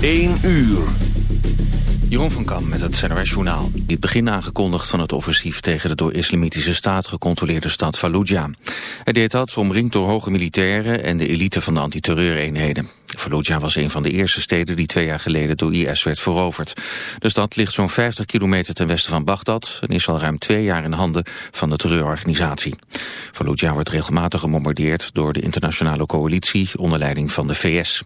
1 uur. Jeroen van Kam met het NRS Journaal. Het begin aangekondigd van het offensief tegen de door islamitische staat gecontroleerde stad Fallujah. Hij deed dat omringd door hoge militairen en de elite van de antiterreureenheden. Fallujah was een van de eerste steden die twee jaar geleden door IS werd veroverd. De stad ligt zo'n 50 kilometer ten westen van Bagdad en is al ruim twee jaar in handen van de terreurorganisatie. Fallujah wordt regelmatig gebombardeerd door de internationale coalitie onder leiding van de VS.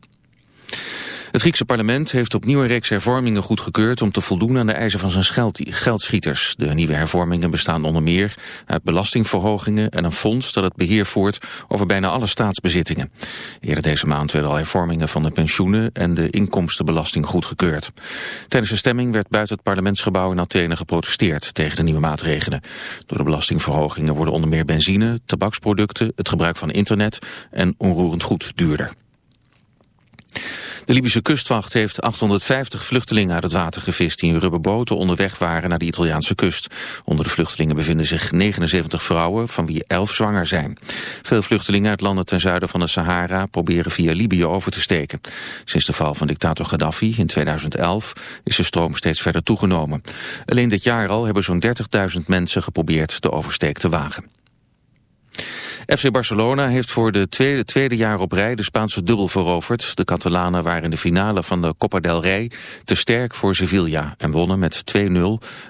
Het Griekse parlement heeft opnieuw een reeks hervormingen goedgekeurd om te voldoen aan de eisen van zijn geldschieters. De nieuwe hervormingen bestaan onder meer uit belastingverhogingen en een fonds dat het beheer voert over bijna alle staatsbezittingen. Eerder deze maand werden al hervormingen van de pensioenen en de inkomstenbelasting goedgekeurd. Tijdens de stemming werd buiten het parlementsgebouw in Athene geprotesteerd tegen de nieuwe maatregelen. Door de belastingverhogingen worden onder meer benzine, tabaksproducten, het gebruik van internet en onroerend goed duurder. De Libische kustwacht heeft 850 vluchtelingen uit het water gevist... die in rubberboten onderweg waren naar de Italiaanse kust. Onder de vluchtelingen bevinden zich 79 vrouwen, van wie 11 zwanger zijn. Veel vluchtelingen uit landen ten zuiden van de Sahara... proberen via Libië over te steken. Sinds de val van dictator Gaddafi in 2011 is de stroom steeds verder toegenomen. Alleen dit jaar al hebben zo'n 30.000 mensen geprobeerd de oversteek te wagen. FC Barcelona heeft voor de tweede, tweede jaar op rij de Spaanse dubbel veroverd. De Catalanen waren in de finale van de Copa del Rey te sterk voor Sevilla en wonnen met 2-0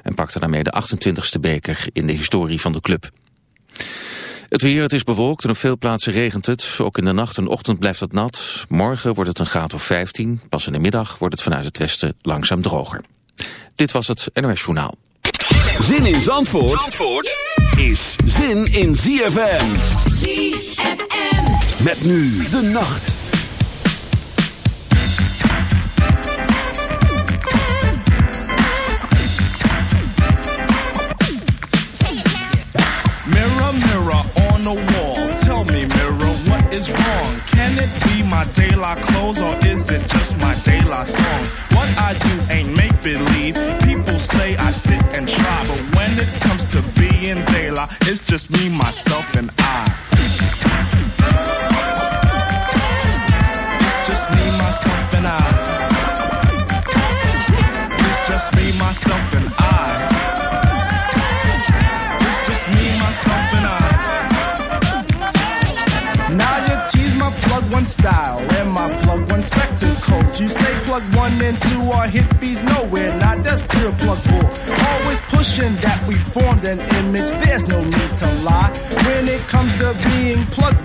en pakten daarmee de 28e beker in de historie van de club. Het weer, het is bewolkt en op veel plaatsen regent het. Ook in de nacht en ochtend blijft het nat. Morgen wordt het een graad of 15. Pas in de middag wordt het vanuit het westen langzaam droger. Dit was het NOS Journaal. Zin in Zandvoort, Zandvoort is zin in ZFM. ZFM. Met nu de nacht. Mirror, mirror on the wall. Tell me, mirror, what is wrong? Can it be my daylight clothes or is it just my daylight song? What I do ain't make believe.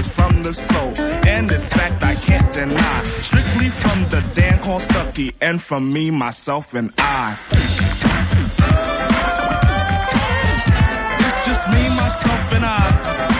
is from the soul, and in fact I can't deny. Strictly from the Dan called Stucky, and from me, myself, and I. It's just me, myself, and I.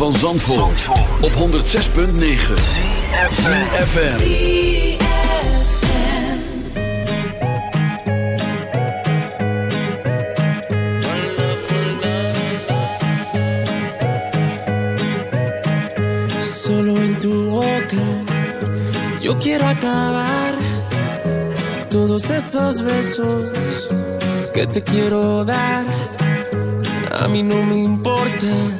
van Zandvoort, op 106.9 CFFM Solo en tu boca Yo quiero acabar Todos esos besos Que te quiero dar. A mi no me importa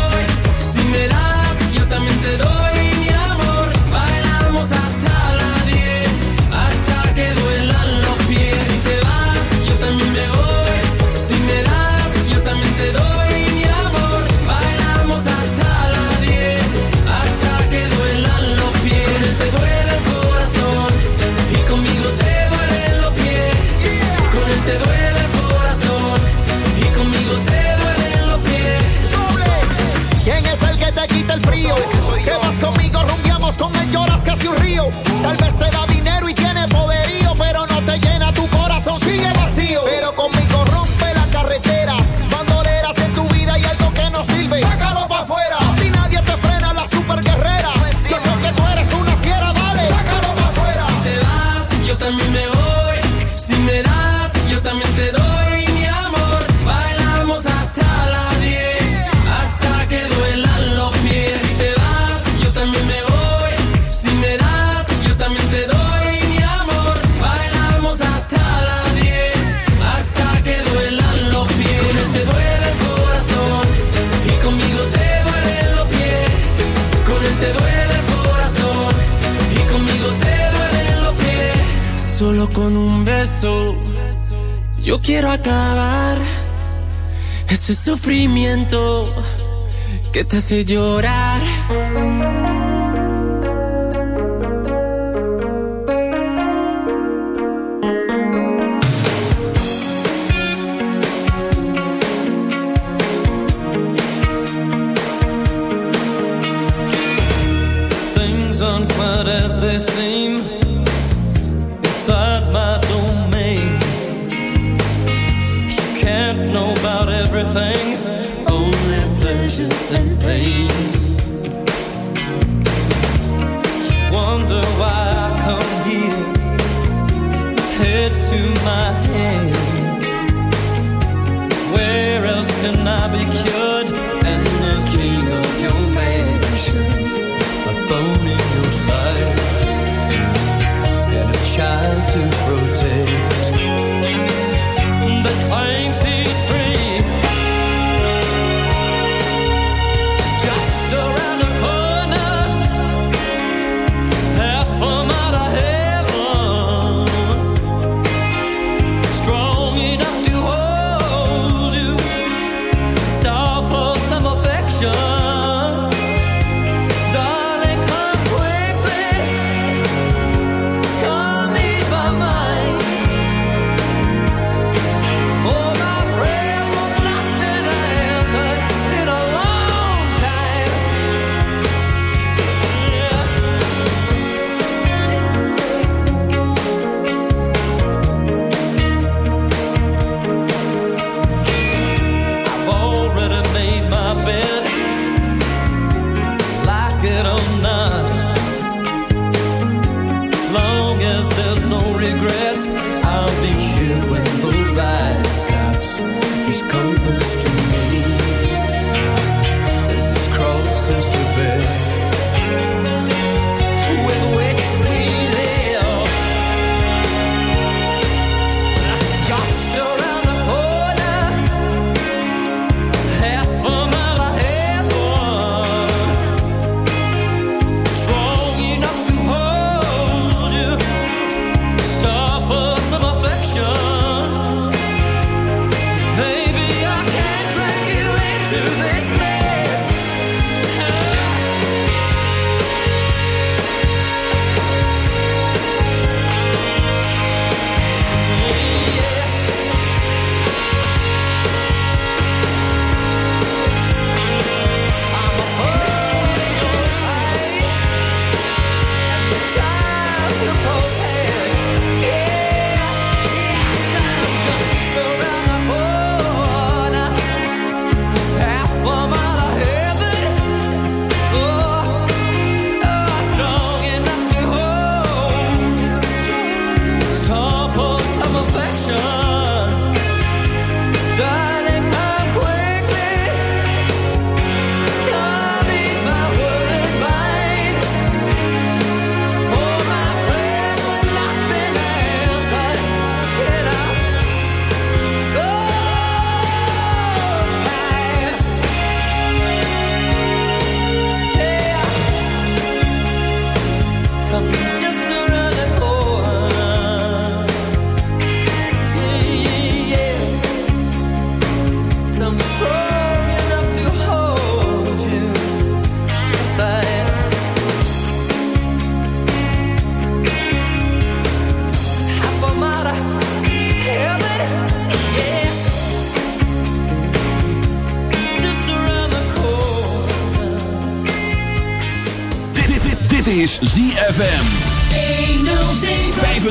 horas casi un río, Yo quiero acabar ese sufrimiento que te hace llorar. this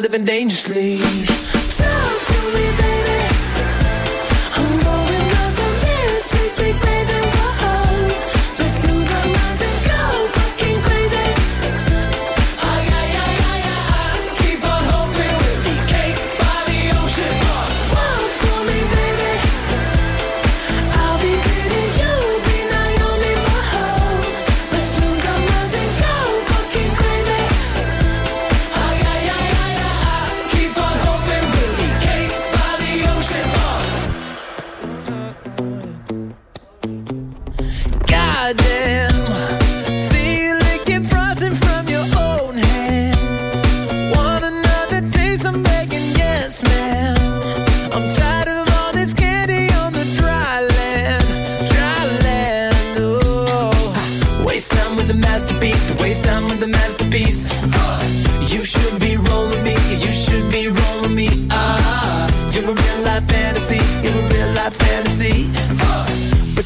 living dangerously.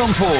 Zandvoort.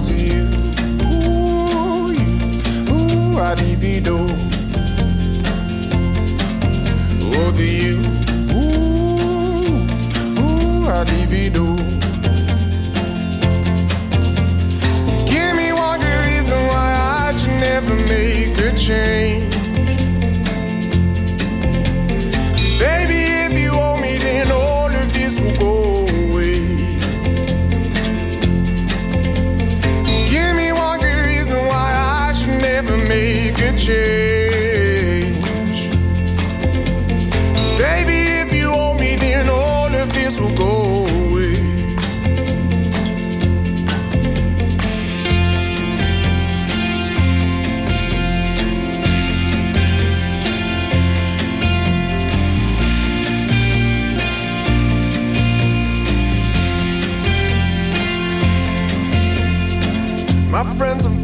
ooh, I'd do over you. Ooh, ooh, I'd do. Give me one good reason why I should never make a change.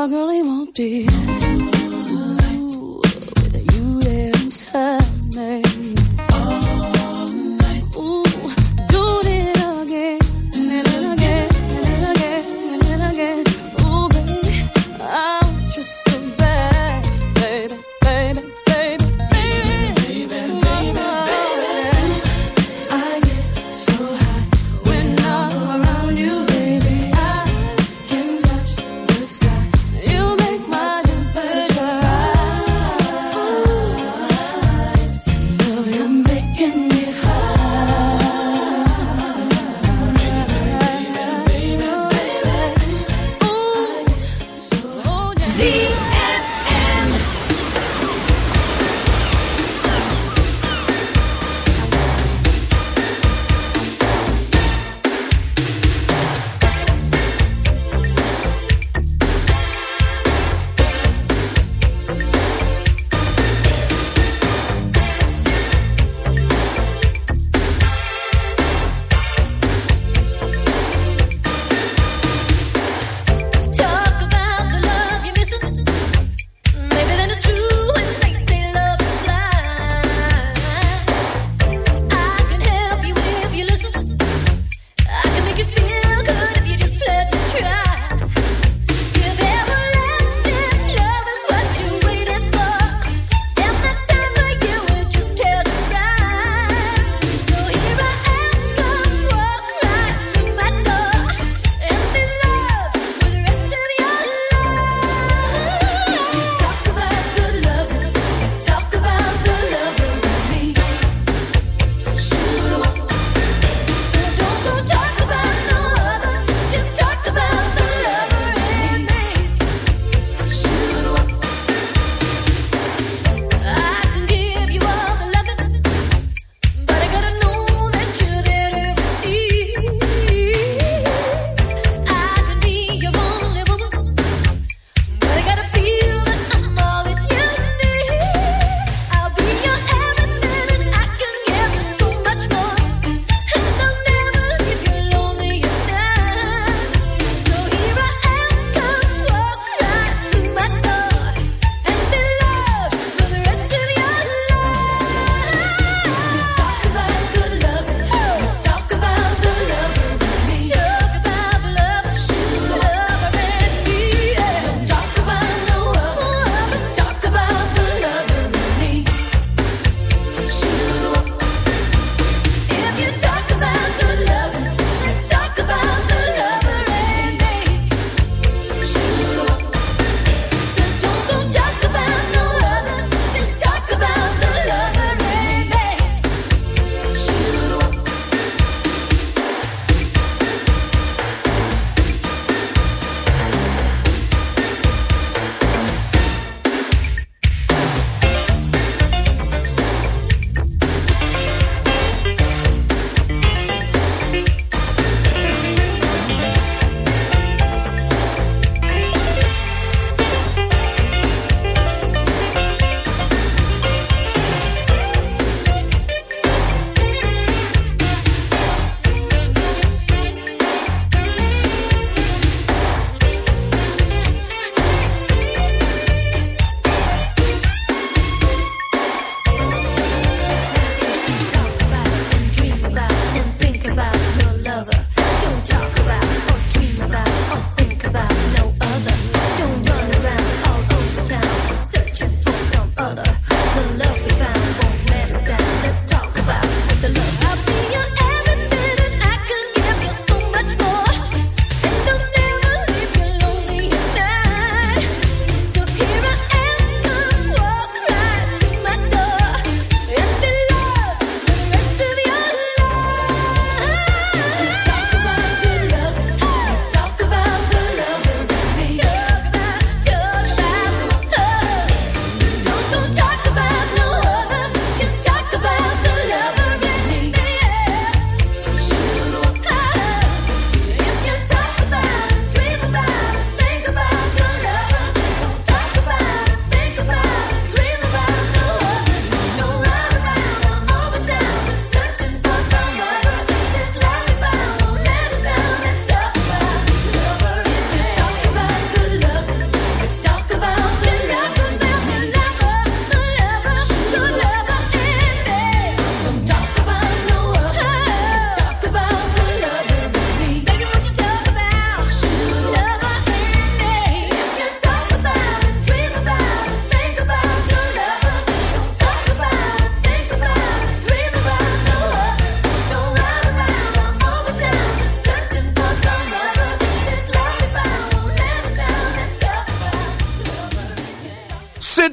Our girlie won't be.